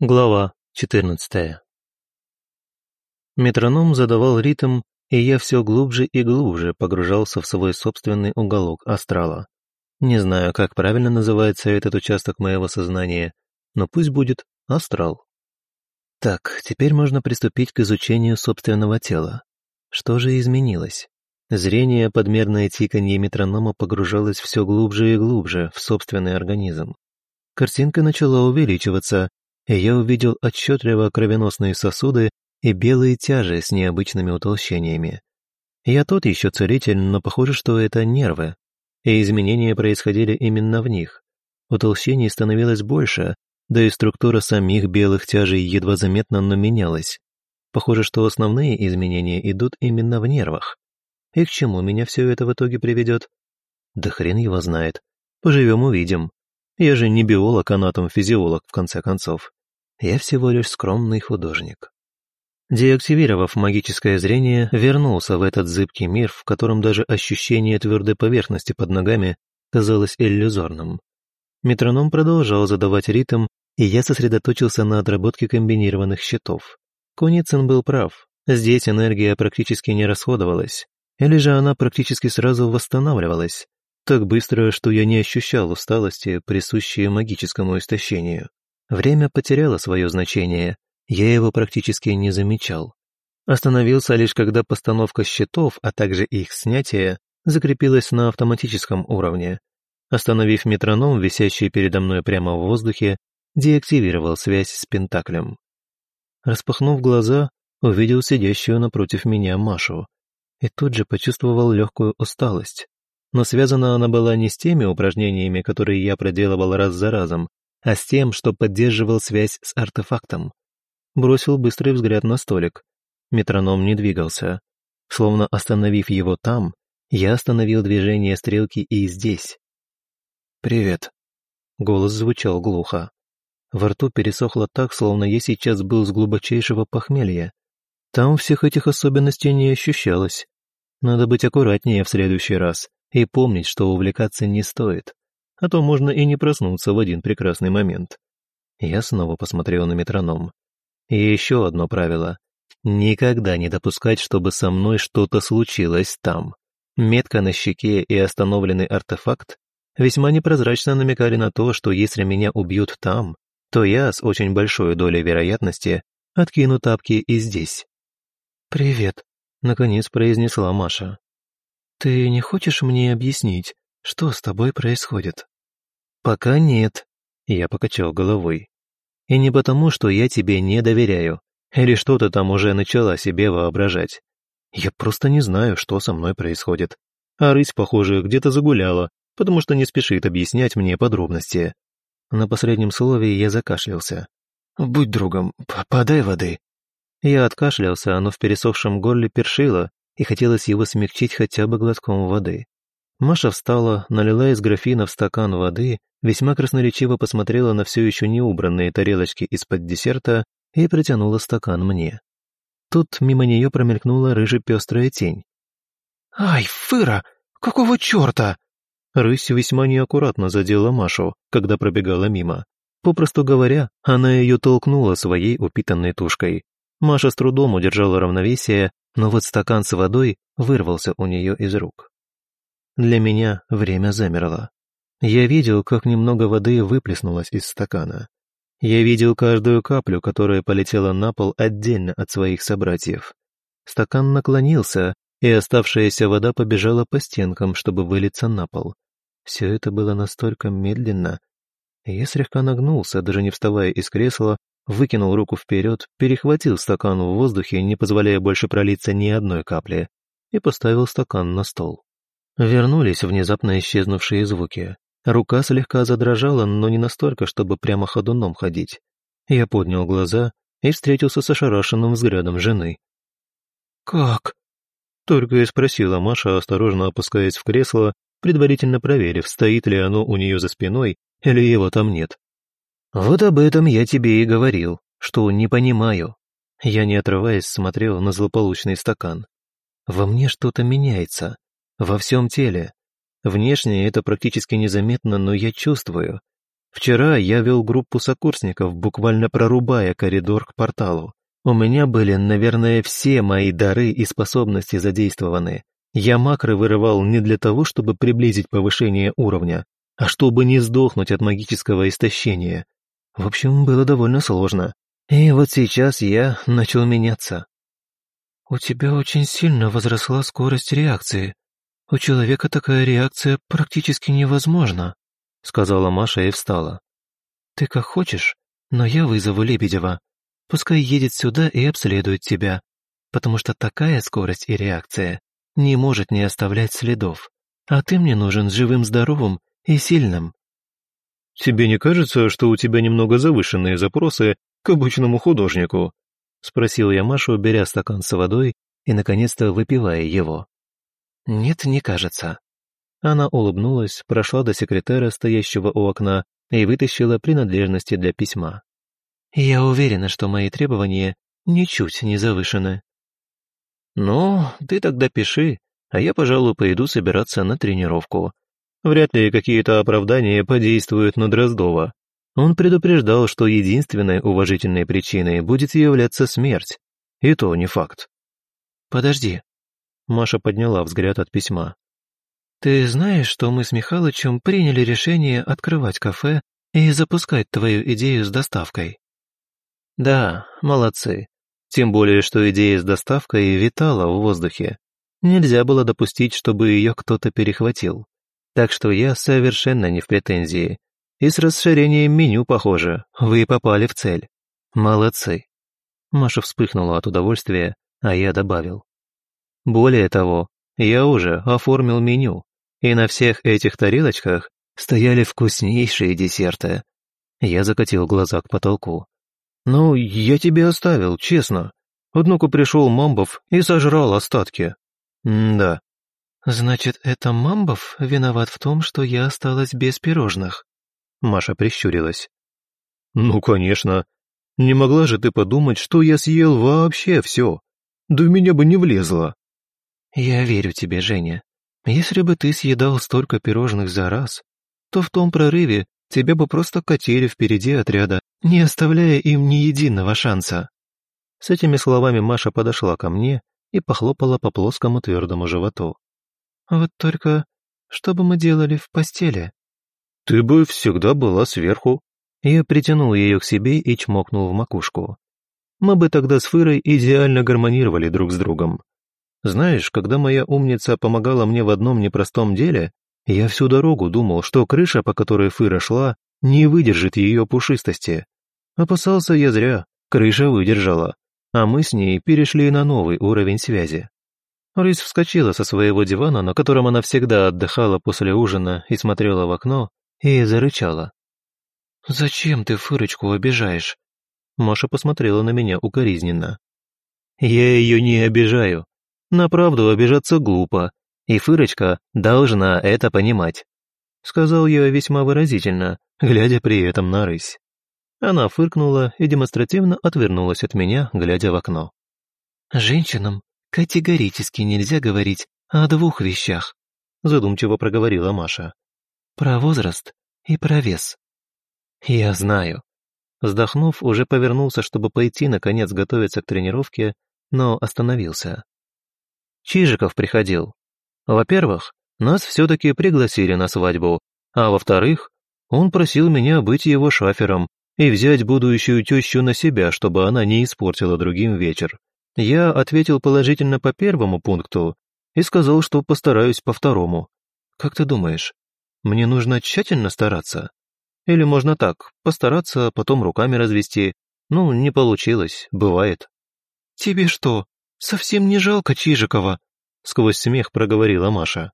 Глава 14 Метроном задавал ритм, и я все глубже и глубже погружался в свой собственный уголок астрала. Не знаю, как правильно называется этот участок моего сознания, но пусть будет астрал. Так, теперь можно приступить к изучению собственного тела. Что же изменилось? Зрение, подмерное тиканье метронома погружалось все глубже и глубже в собственный организм. Картинка начала увеличиваться, я увидел отчетливо кровеносные сосуды и белые тяжи с необычными утолщениями. Я тот еще целитель, но похоже, что это нервы, и изменения происходили именно в них. Утолщений становилось больше, да и структура самих белых тяжей едва заметно, но менялась. Похоже, что основные изменения идут именно в нервах. И к чему меня все это в итоге приведет? Да хрен его знает. Поживем увидим. Я же не биолог, анатом-физиолог, в конце концов. Я всего лишь скромный художник. Деактивировав магическое зрение, вернулся в этот зыбкий мир, в котором даже ощущение твердой поверхности под ногами казалось иллюзорным. Метроном продолжал задавать ритм, и я сосредоточился на отработке комбинированных щитов. Куницын был прав. Здесь энергия практически не расходовалась, или же она практически сразу восстанавливалась, так быстро, что я не ощущал усталости, присущей магическому истощению. Время потеряло свое значение, я его практически не замечал. Остановился лишь когда постановка щитов, а также их снятие, закрепилась на автоматическом уровне. Остановив метроном, висящий передо мной прямо в воздухе, деактивировал связь с Пентаклем. Распахнув глаза, увидел сидящую напротив меня Машу и тут же почувствовал легкую усталость но связана она была не с теми упражнениями, которые я проделывал раз за разом, а с тем, что поддерживал связь с артефактом. Бросил быстрый взгляд на столик. Метроном не двигался. Словно остановив его там, я остановил движение стрелки и здесь. «Привет». Голос звучал глухо. Во рту пересохло так, словно я сейчас был с глубочайшего похмелья. Там всех этих особенностей не ощущалось. Надо быть аккуратнее в следующий раз и помнить, что увлекаться не стоит, а то можно и не проснуться в один прекрасный момент. Я снова посмотрел на метроном. И еще одно правило. Никогда не допускать, чтобы со мной что-то случилось там. Метка на щеке и остановленный артефакт весьма непрозрачно намекали на то, что если меня убьют там, то я с очень большой долей вероятности откину тапки и здесь. «Привет», — наконец произнесла Маша. «Ты не хочешь мне объяснить, что с тобой происходит?» «Пока нет», — я покачал головой. «И не потому, что я тебе не доверяю, или что ты там уже начала себе воображать. Я просто не знаю, что со мной происходит. А рысь, похоже, где-то загуляла, потому что не спешит объяснять мне подробности». На последнем слове я закашлялся. «Будь другом, подай воды». Я откашлялся, но в пересохшем горле першило, и хотелось его смягчить хотя бы глотком воды. Маша встала, налила из графина в стакан воды, весьма красноречиво посмотрела на все еще не убранные тарелочки из-под десерта и протянула стакан мне. Тут мимо нее промелькнула рыжепестрая тень. «Ай, Фыра! Какого черта?» Рысь весьма неаккуратно задела Машу, когда пробегала мимо. Попросту говоря, она ее толкнула своей упитанной тушкой. Маша с трудом удержала равновесие, но вот стакан с водой вырвался у нее из рук. Для меня время замерло. Я видел, как немного воды выплеснулось из стакана. Я видел каждую каплю, которая полетела на пол отдельно от своих собратьев. Стакан наклонился, и оставшаяся вода побежала по стенкам, чтобы вылиться на пол. Все это было настолько медленно. Я слегка нагнулся, даже не вставая из кресла, выкинул руку вперед, перехватил стакан в воздухе, не позволяя больше пролиться ни одной капли, и поставил стакан на стол. Вернулись внезапно исчезнувшие звуки. Рука слегка задрожала, но не настолько, чтобы прямо ходуном ходить. Я поднял глаза и встретился с ошарашенным взглядом жены. «Как?» Только и спросила Маша, осторожно опускаясь в кресло, предварительно проверив, стоит ли оно у нее за спиной или его там нет. «Вот об этом я тебе и говорил, что не понимаю». Я, не отрываясь, смотрел на злополучный стакан. «Во мне что-то меняется. Во всем теле. Внешне это практически незаметно, но я чувствую. Вчера я вел группу сокурсников, буквально прорубая коридор к порталу. У меня были, наверное, все мои дары и способности задействованы. Я макры вырывал не для того, чтобы приблизить повышение уровня, а чтобы не сдохнуть от магического истощения. В общем, было довольно сложно. И вот сейчас я начал меняться. «У тебя очень сильно возросла скорость реакции. У человека такая реакция практически невозможна», сказала Маша и встала. «Ты как хочешь, но я вызову Лебедева. Пускай едет сюда и обследует тебя, потому что такая скорость и реакция не может не оставлять следов. А ты мне нужен живым-здоровым и сильным». «Тебе не кажется, что у тебя немного завышенные запросы к обычному художнику?» — спросил я Машу, беря стакан с водой и, наконец-то, выпивая его. «Нет, не кажется». Она улыбнулась, прошла до секретаря, стоящего у окна, и вытащила принадлежности для письма. «Я уверена, что мои требования ничуть не завышены». «Ну, ты тогда пиши, а я, пожалуй, пойду собираться на тренировку. Вряд ли какие-то оправдания подействуют на Дроздова. Он предупреждал, что единственной уважительной причиной будет являться смерть. И то не факт. «Подожди». Маша подняла взгляд от письма. «Ты знаешь, что мы с Михалычем приняли решение открывать кафе и запускать твою идею с доставкой?» «Да, молодцы. Тем более, что идея с доставкой витала в воздухе. Нельзя было допустить, чтобы ее кто-то перехватил. Так что я совершенно не в претензии. И с расширением меню, похоже, вы попали в цель. Молодцы. Маша вспыхнула от удовольствия, а я добавил. Более того, я уже оформил меню, и на всех этих тарелочках стояли вкуснейшие десерты. Я закатил глаза к потолку. «Ну, я тебе оставил, честно. Однако пришел Мамбов и сожрал остатки». М «Да». «Значит, это Мамбов виноват в том, что я осталась без пирожных?» Маша прищурилась. «Ну, конечно. Не могла же ты подумать, что я съел вообще все. Да в меня бы не влезло». «Я верю тебе, Женя. Если бы ты съедал столько пирожных за раз, то в том прорыве тебя бы просто катили впереди отряда, не оставляя им ни единого шанса». С этими словами Маша подошла ко мне и похлопала по плоскому твердому животу. «Вот только что бы мы делали в постели?» «Ты бы всегда была сверху». Я притянул ее к себе и чмокнул в макушку. Мы бы тогда с Фырой идеально гармонировали друг с другом. Знаешь, когда моя умница помогала мне в одном непростом деле, я всю дорогу думал, что крыша, по которой Фыра шла, не выдержит ее пушистости. Опасался я зря, крыша выдержала, а мы с ней перешли на новый уровень связи. Рысь вскочила со своего дивана, на котором она всегда отдыхала после ужина и смотрела в окно, и зарычала. «Зачем ты Фырочку обижаешь?» Маша посмотрела на меня укоризненно. «Я ее не обижаю. На правду обижаться глупо, и Фырочка должна это понимать», сказал я весьма выразительно, глядя при этом на рысь. Она фыркнула и демонстративно отвернулась от меня, глядя в окно. «Женщинам категорически нельзя говорить о двух вещах», задумчиво проговорила Маша. «Про возраст и про вес». «Я знаю». Вздохнув, уже повернулся, чтобы пойти, наконец, готовиться к тренировке, но остановился. Чижиков приходил. Во-первых, нас все-таки пригласили на свадьбу, а во-вторых, он просил меня быть его шафером и взять будущую тещу на себя, чтобы она не испортила другим вечер. Я ответил положительно по первому пункту и сказал, что постараюсь по второму. Как ты думаешь, мне нужно тщательно стараться? Или можно так, постараться, потом руками развести? Ну, не получилось, бывает. «Тебе что, совсем не жалко Чижикова?» Сквозь смех проговорила Маша.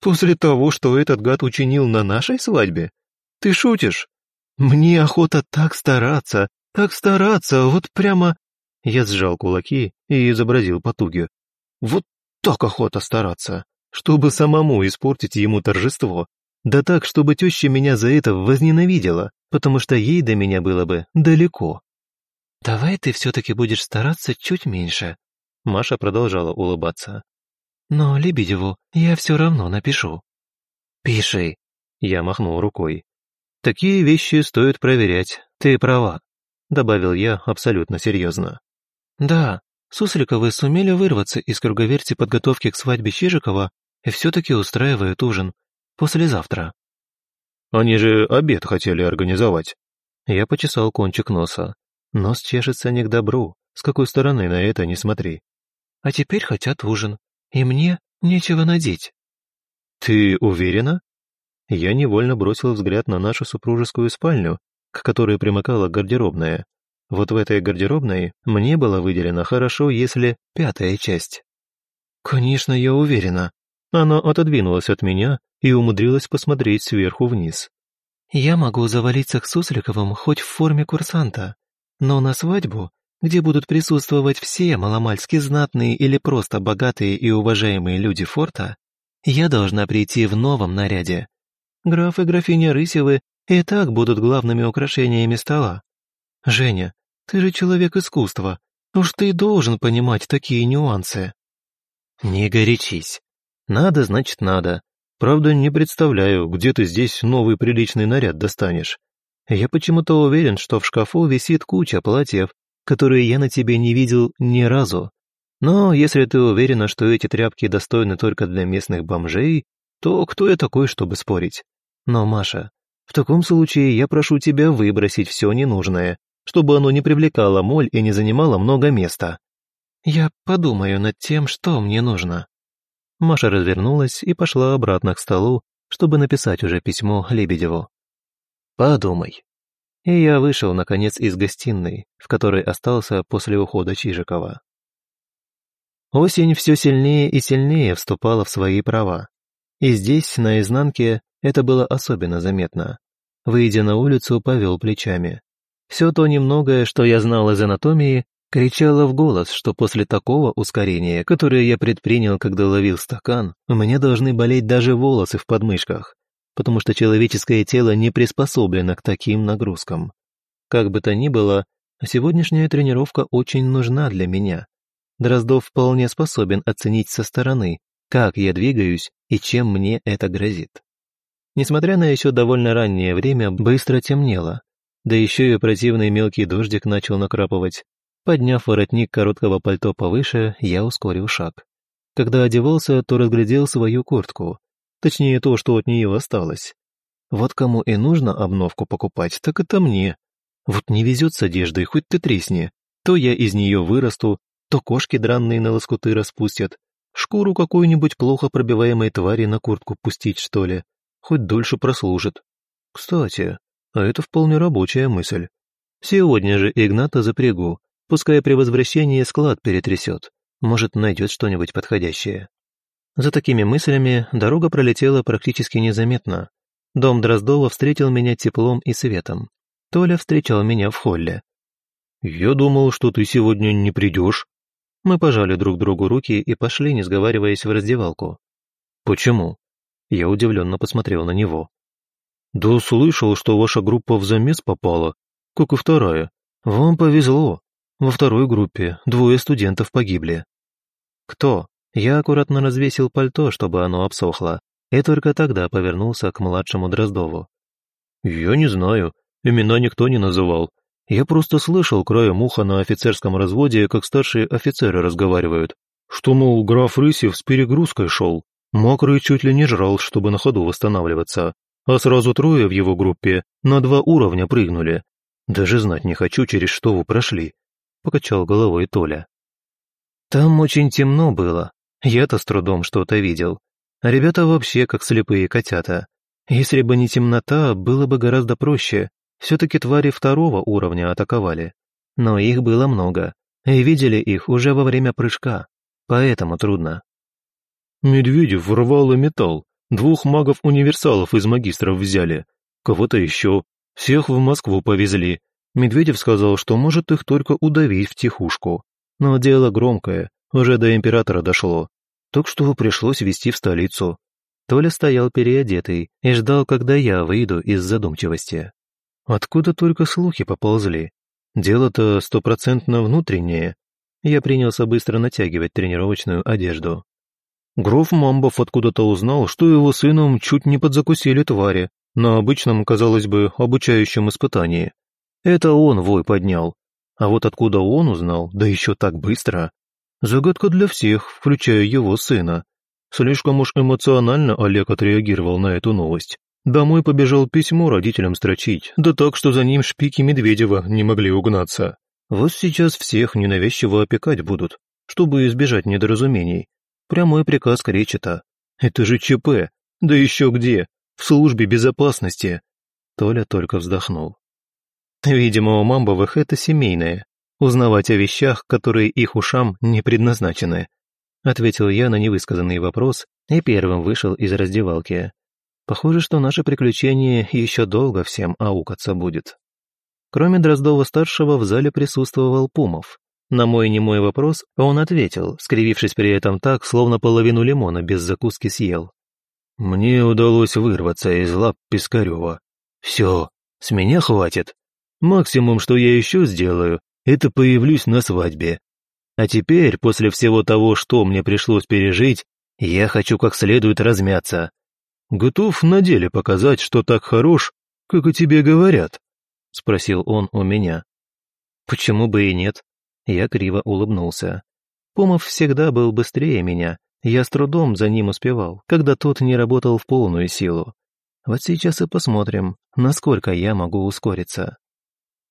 «После того, что этот гад учинил на нашей свадьбе? Ты шутишь? Мне охота так стараться, так стараться, вот прямо...» Я сжал кулаки и изобразил потуги. «Вот так охота стараться, чтобы самому испортить ему торжество, да так, чтобы теща меня за это возненавидела, потому что ей до меня было бы далеко. «Давай ты все-таки будешь стараться чуть меньше», — Маша продолжала улыбаться. «Но Лебедеву я все равно напишу». «Пиши», — я махнул рукой. Такие вещи стоит проверять, ты права», — добавил я абсолютно серьезно. «Да, Сусликовы сумели вырваться из круговерти подготовки к свадьбе Чижикова и все-таки устраивают ужин. Послезавтра». «Они же обед хотели организовать». Я почесал кончик носа. Нос чешется не к добру, с какой стороны на это не смотри. «А теперь хотят ужин, и мне нечего надеть». «Ты уверена?» Я невольно бросил взгляд на нашу супружескую спальню, к которой примыкала гардеробная. Вот в этой гардеробной мне была выделена хорошо, если пятая часть. «Конечно, я уверена». Она отодвинулась от меня и умудрилась посмотреть сверху вниз. «Я могу завалиться к Сусликовым хоть в форме курсанта, но на свадьбу, где будут присутствовать все маломальски знатные или просто богатые и уважаемые люди форта, я должна прийти в новом наряде. Граф и графиня Рысевы и так будут главными украшениями стола. Женя, ты же человек искусства, уж ты должен понимать такие нюансы. Не горячись. Надо, значит, надо. Правда, не представляю, где ты здесь новый приличный наряд достанешь. Я почему-то уверен, что в шкафу висит куча платьев, которые я на тебе не видел ни разу. Но если ты уверена, что эти тряпки достойны только для местных бомжей, то кто я такой, чтобы спорить? Но, Маша, в таком случае я прошу тебя выбросить все ненужное, чтобы оно не привлекало моль и не занимало много места. Я подумаю над тем, что мне нужно. Маша развернулась и пошла обратно к столу, чтобы написать уже письмо Лебедеву. «Подумай». И я вышел, наконец, из гостиной, в которой остался после ухода Чижикова. Осень все сильнее и сильнее вступала в свои права. И здесь, на изнанке, это было особенно заметно. Выйдя на улицу, повел плечами. Все то немногое, что я знал из анатомии, кричало в голос, что после такого ускорения, которое я предпринял, когда ловил стакан, у меня должны болеть даже волосы в подмышках, потому что человеческое тело не приспособлено к таким нагрузкам. Как бы то ни было, сегодняшняя тренировка очень нужна для меня. Дроздов вполне способен оценить со стороны, как я двигаюсь и чем мне это грозит. Несмотря на еще довольно раннее время, быстро темнело, да еще и противный мелкий дождик начал накрапывать. Подняв воротник короткого пальто повыше, я ускорил шаг. Когда одевался, то разглядел свою куртку, точнее то, что от нее осталось. Вот кому и нужно обновку покупать, так это мне. Вот не везет с одеждой, хоть ты тресни. То я из нее вырасту, то кошки дранные на лоскуты распустят. Шкуру какой-нибудь плохо пробиваемой твари на куртку пустить, что ли. Хоть дольше прослужит. Кстати, а это вполне рабочая мысль. Сегодня же Игната запрягу, пускай при возвращении склад перетрясет. Может, найдет что-нибудь подходящее. За такими мыслями дорога пролетела практически незаметно. Дом Дроздова встретил меня теплом и светом. Толя встречал меня в холле. «Я думал, что ты сегодня не придешь», мы пожали друг другу руки и пошли, не сговариваясь, в раздевалку. «Почему?» Я удивленно посмотрел на него. «Да слышал, что ваша группа в замес попала, как и вторая. Вам повезло. Во второй группе двое студентов погибли». «Кто?» Я аккуратно развесил пальто, чтобы оно обсохло, и только тогда повернулся к младшему Дроздову. «Я не знаю. Имена никто не называл. Я просто слышал краем уха на офицерском разводе, как старшие офицеры разговаривают, что, мол, граф Рысев с перегрузкой шел, мокрый чуть ли не жрал, чтобы на ходу восстанавливаться, а сразу трое в его группе на два уровня прыгнули. Даже знать не хочу, через что вы прошли», — покачал головой Толя. «Там очень темно было, я-то с трудом что-то видел, а ребята вообще как слепые котята. Если бы не темнота, было бы гораздо проще, все-таки твари второго уровня атаковали. Но их было много, и видели их уже во время прыжка, поэтому трудно. Медведев ворвал и металл. Двух магов-универсалов из магистров взяли. Кого-то еще. Всех в Москву повезли. Медведев сказал, что может их только удавить тихушку. Но дело громкое, уже до императора дошло. Так что пришлось везти в столицу. Толя стоял переодетый и ждал, когда я выйду из задумчивости. Откуда только слухи поползли? Дело-то стопроцентно внутреннее. Я принялся быстро натягивать тренировочную одежду. Гроф Мамбов откуда-то узнал, что его сыном чуть не подзакусили твари, на обычном, казалось бы, обучающем испытании. Это он вой поднял. А вот откуда он узнал, да еще так быстро? Загадка для всех, включая его сына. Слишком уж эмоционально Олег отреагировал на эту новость. Домой побежал письмо родителям строчить, да так, что за ним шпики Медведева не могли угнаться. Вот сейчас всех ненавязчиво опекать будут, чтобы избежать недоразумений. Прямой приказ Кречета. Это же ЧП. Да еще где? В службе безопасности. Толя только вздохнул. Видимо, у Мамбовых это семейное. Узнавать о вещах, которые их ушам не предназначены. Ответил я на невысказанный вопрос и первым вышел из раздевалки. Похоже, что наше приключение еще долго всем аукаться будет. Кроме Дроздова-старшего в зале присутствовал Пумов. На мой немой вопрос он ответил, скривившись при этом так, словно половину лимона без закуски съел. «Мне удалось вырваться из лап Пискарева. Все, с меня хватит. Максимум, что я еще сделаю, это появлюсь на свадьбе. А теперь, после всего того, что мне пришлось пережить, я хочу как следует размяться. Готов на деле показать, что так хорош, как и тебе говорят?» — спросил он у меня. «Почему бы и нет?» Я криво улыбнулся. Помов всегда был быстрее меня, я с трудом за ним успевал, когда тот не работал в полную силу. Вот сейчас и посмотрим, насколько я могу ускориться.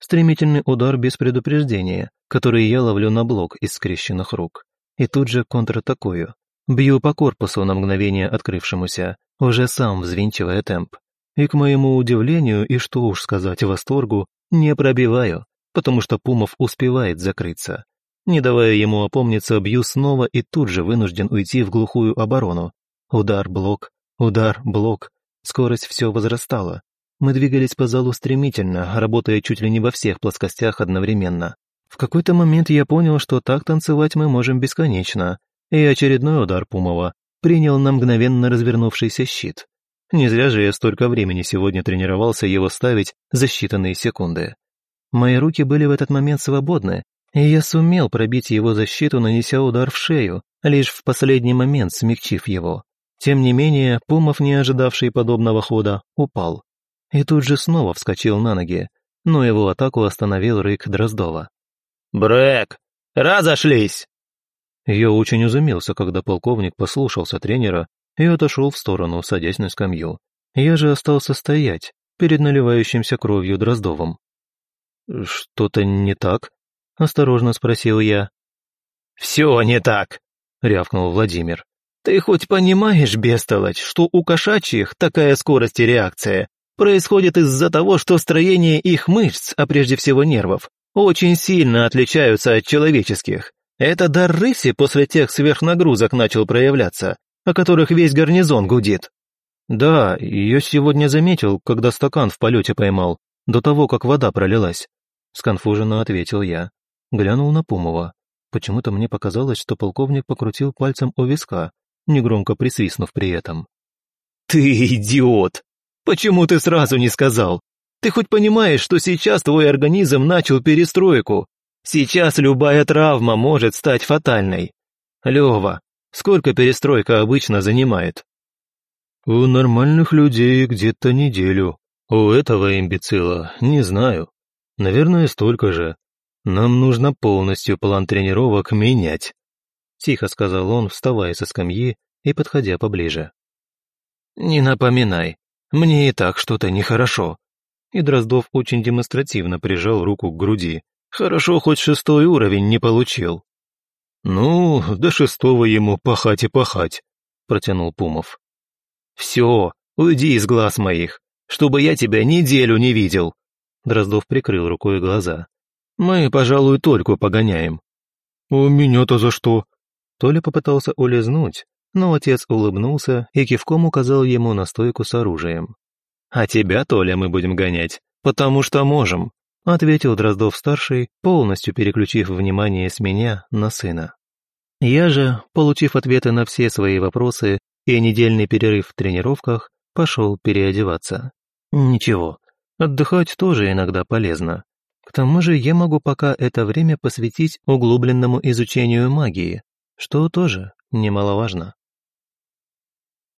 Стремительный удар без предупреждения, который я ловлю на блок из скрещенных рук. И тут же контратакую. Бью по корпусу на мгновение открывшемуся, уже сам взвинчивая темп и, к моему удивлению и что уж сказать восторгу, не пробиваю, потому что Пумов успевает закрыться. Не давая ему опомниться, бью снова и тут же вынужден уйти в глухую оборону. Удар, блок, удар, блок. Скорость все возрастала. Мы двигались по залу стремительно, работая чуть ли не во всех плоскостях одновременно. В какой-то момент я понял, что так танцевать мы можем бесконечно, и очередной удар Пумова принял на мгновенно развернувшийся щит. Не зря же я столько времени сегодня тренировался его ставить за считанные секунды. Мои руки были в этот момент свободны, и я сумел пробить его защиту, нанеся удар в шею, лишь в последний момент смягчив его. Тем не менее, Пумов, не ожидавший подобного хода, упал. И тут же снова вскочил на ноги, но его атаку остановил рык Дроздова. «Брэк! Разошлись!» Я очень изумился, когда полковник послушался тренера и отошел в сторону, садясь на скамью. Я же остался стоять перед наливающимся кровью Дроздовым. «Что-то не так?» — осторожно спросил я. «Все не так!» — рявкнул Владимир. «Ты хоть понимаешь, бестолочь, что у кошачьих такая скорость и реакция происходит из-за того, что строение их мышц, а прежде всего нервов, очень сильно отличаются от человеческих. Это дар рыси после тех сверхнагрузок начал проявляться, о которых весь гарнизон гудит. Да, ее сегодня заметил, когда стакан в полете поймал, до того, как вода пролилась. Сконфуженно ответил я. Глянул на Пумова. Почему-то мне показалось, что полковник покрутил пальцем у виска, негромко присвистнув при этом. «Ты идиот! Почему ты сразу не сказал? Ты хоть понимаешь, что сейчас твой организм начал перестройку? Сейчас любая травма может стать фатальной. Лева, Сколько перестройка обычно занимает? У нормальных людей где-то неделю. У этого имбецила не знаю. Наверное, столько же. Нам нужно полностью план тренировок менять. Тихо сказал он, вставая со скамьи и подходя поближе. «Не напоминай, мне и так что-то нехорошо». И Дроздов очень демонстративно прижал руку к груди. «Хорошо, хоть шестой уровень не получил». «Ну, до шестого ему пахать и пахать», — протянул Пумов. «Все, уйди из глаз моих, чтобы я тебя неделю не видел». Дроздов прикрыл рукой глаза. «Мы, пожалуй, только погоняем». «У меня-то за что?» Толя попытался улизнуть, но отец улыбнулся и кивком указал ему на стойку с оружием. «А тебя, Толя, мы будем гонять, потому что можем ответил Дроздов-старший, полностью переключив внимание с меня на сына. Я же, получив ответы на все свои вопросы и недельный перерыв в тренировках, пошел переодеваться. Ничего, отдыхать тоже иногда полезно. К тому же я могу пока это время посвятить углубленному изучению магии, что тоже немаловажно.